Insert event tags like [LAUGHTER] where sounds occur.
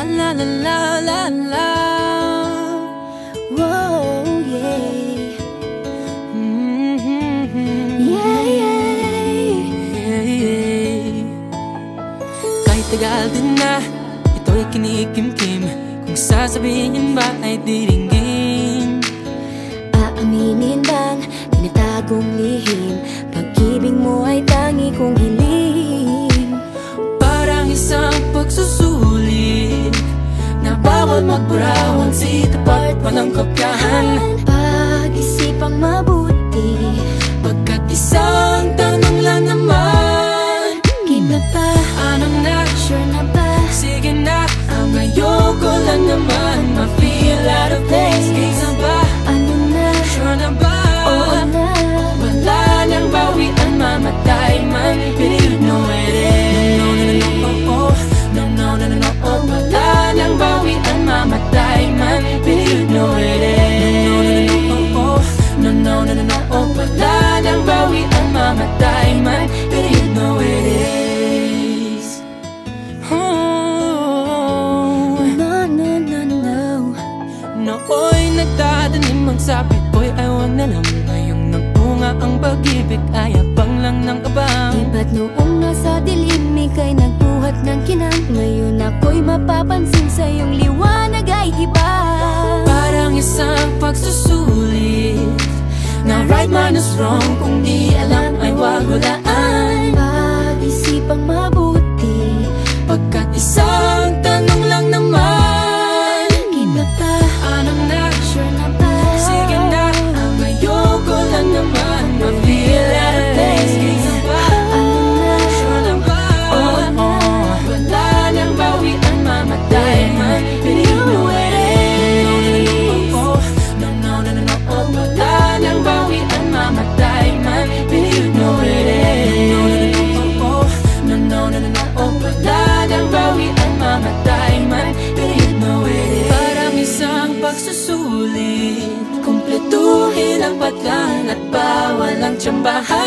La la la la la la. Whoa, yeah. Mm. Yeah, yeah. Yeah, yeah Kahit tagal din na Ito'y kinikimkim Kung sasabihin ba ay di rin Doon magburawan si tapat panang kopyahan. Pag-isipang mabuhay Nooy nagtatanim ang sapit ko'y ayaw na lang Ngayong nagbunga ang pag-ibig ay abang lang ng abang Iba't noong nasa dilim ika'y nagbuhat ng kinang Ngayon ako'y mapapansin sa iyong liwanag ay iba. Parang isang pagsusulit Na right man is wrong kung di alam ay wag hulaan behind. [LAUGHS]